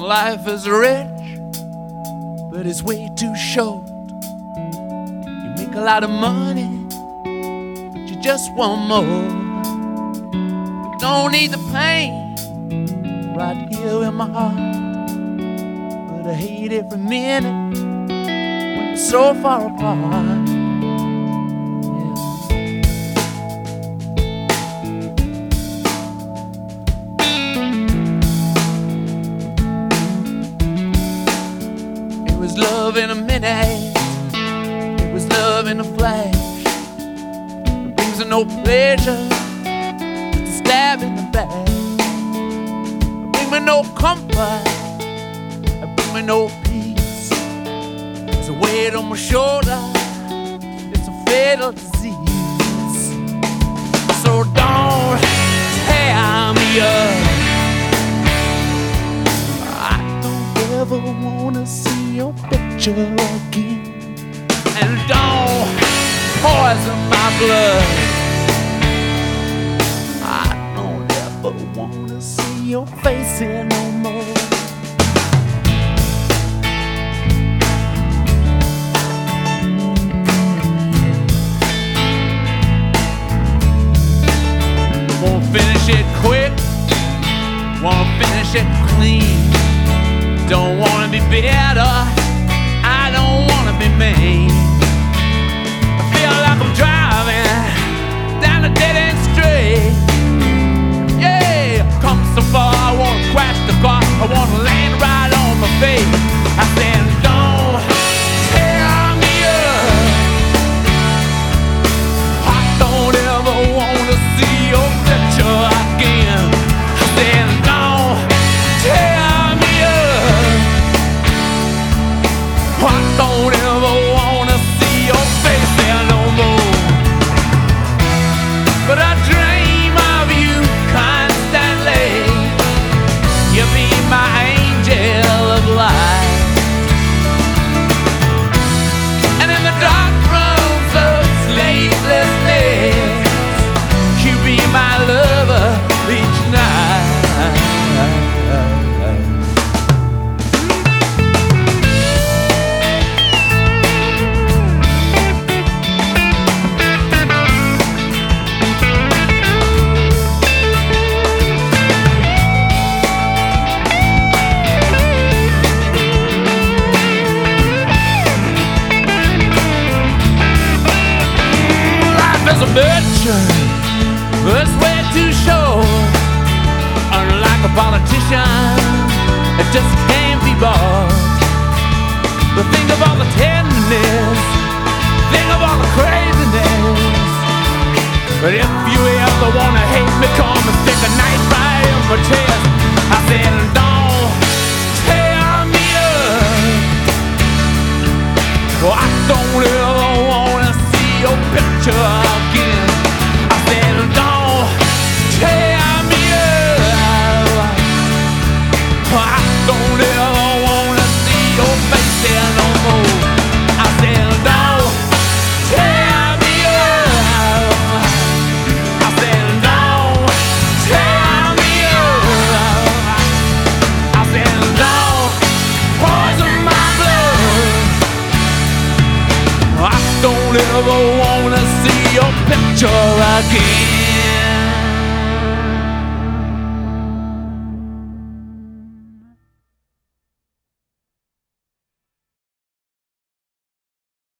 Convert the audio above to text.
life is rich, but it's way too short. You make a lot of money, but you just want more. Don't need the pain right here in my heart, but I hate every minute when we're so far apart. Love in a minute. It was love in a flash. It brings no pleasure. It's a stab in the back. It bring me no comfort. It bring me no peace. It's a weight on my shoulder. It's a fatal disease. Wanna see your picture again. And don't poison my blood. I don't ever wanna see your face here no more. Won't finish it quick, won't finish it clean. Don't wanna be better. A bitch, but way too short. Unlike a politician, it just can't be bought. But think of all the tenderness, think of all the craziness. But if you ever wanna hate me, come and stick a knife right in my chest. I said, don't tear me up. Well, I don't ever wanna see your picture don't ever wanna see your picture again.